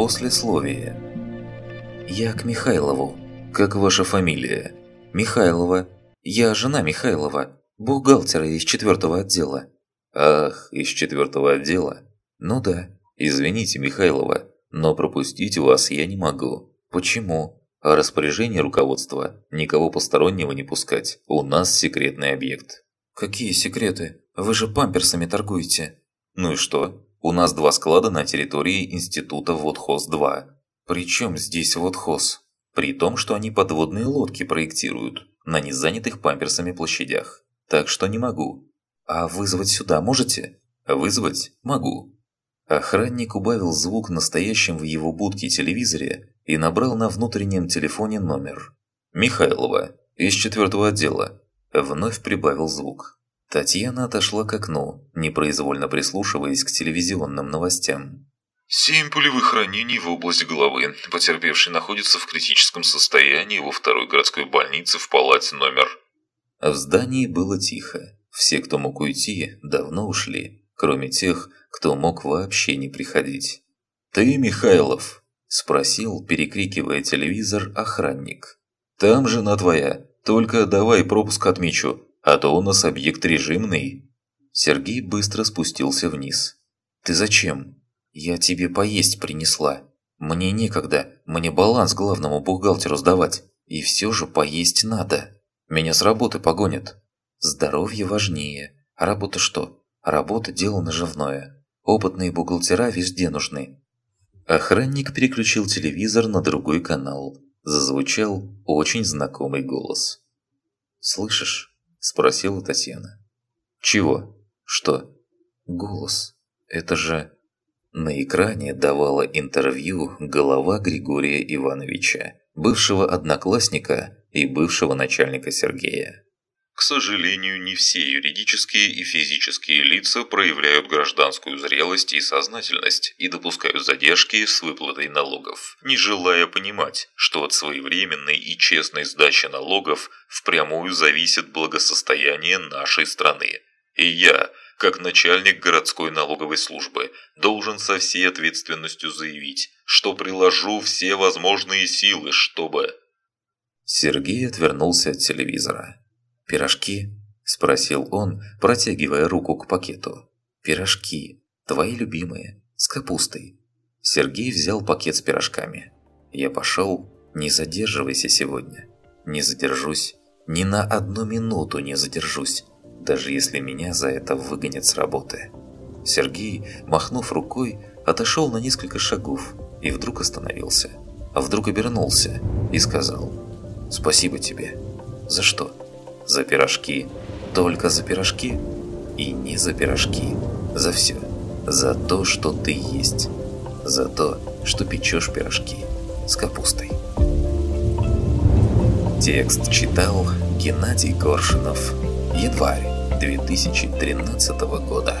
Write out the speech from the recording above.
Послесловие. Я к Михайлову. Как ваша фамилия? Михайлова. Я жена Михайлова, бухгалтера из четвертого отдела. Ах, из четвертого отдела? Ну да. Извините, Михайлова, но пропустить вас я не могу. Почему? А распоряжение руководства никого постороннего не пускать. У нас секретный объект. Какие секреты? Вы же памперсами торгуете. Ну и что? У нас два склада на территории института Водхоз-2. Причем здесь Водхоз? При том, что они подводные лодки проектируют на незанятых памперсами площадях. Так что не могу. А вызвать сюда можете? Вызвать могу. Охранник убавил звук настоящем в его будке телевизоре и набрал на внутреннем телефоне номер. «Михайлова, из четвертого отдела». Вновь прибавил звук. Татьяна отошла к окну, непроизвольно прислушиваясь к телевизионным новостям. Семь пулевых ранений в область головы. Потерпевший находится в критическом состоянии во второй городской больнице в палате номер... В здании было тихо. Все, кто мог уйти, давно ушли, кроме тех, кто мог вообще не приходить. «Ты, Михайлов?» – спросил, перекрикивая телевизор, охранник. «Там жена твоя. Только давай пропуск отмечу, а то у нас объект режимный». Сергей быстро спустился вниз. «Ты зачем?» «Я тебе поесть принесла. Мне некогда, мне баланс главному бухгалтеру сдавать. И все же поесть надо. Меня с работы погонят. Здоровье важнее. А работа что? Работа – дело наживное. Опытные бухгалтера везде нужны. Охранник переключил телевизор на другой канал. Зазвучал очень знакомый голос. «Слышишь?» – спросила Татьяна. «Чего? Что?» «Голос. Это же...» На экране давала интервью голова Григория Ивановича, бывшего одноклассника и бывшего начальника Сергея. К сожалению, не все юридические и физические лица проявляют гражданскую зрелость и сознательность и допускают задержки с выплатой налогов, не желая понимать, что от своевременной и честной сдачи налогов впрямую зависит благосостояние нашей страны. И я, как начальник городской налоговой службы, должен со всей ответственностью заявить, что приложу все возможные силы, чтобы... Сергей отвернулся от телевизора. «Пирожки?» – спросил он, протягивая руку к пакету. «Пирожки. Твои любимые. С капустой». Сергей взял пакет с пирожками. «Я пошел. Не задерживайся сегодня. Не задержусь. Ни на одну минуту не задержусь, даже если меня за это выгонят с работы». Сергей, махнув рукой, отошел на несколько шагов и вдруг остановился. А вдруг обернулся и сказал «Спасибо тебе». «За что?» За пирожки. Только за пирожки. И не за пирожки. За все. За то, что ты есть. За то, что печешь пирожки с капустой. Текст читал Геннадий Коршунов. Январь 2013 года.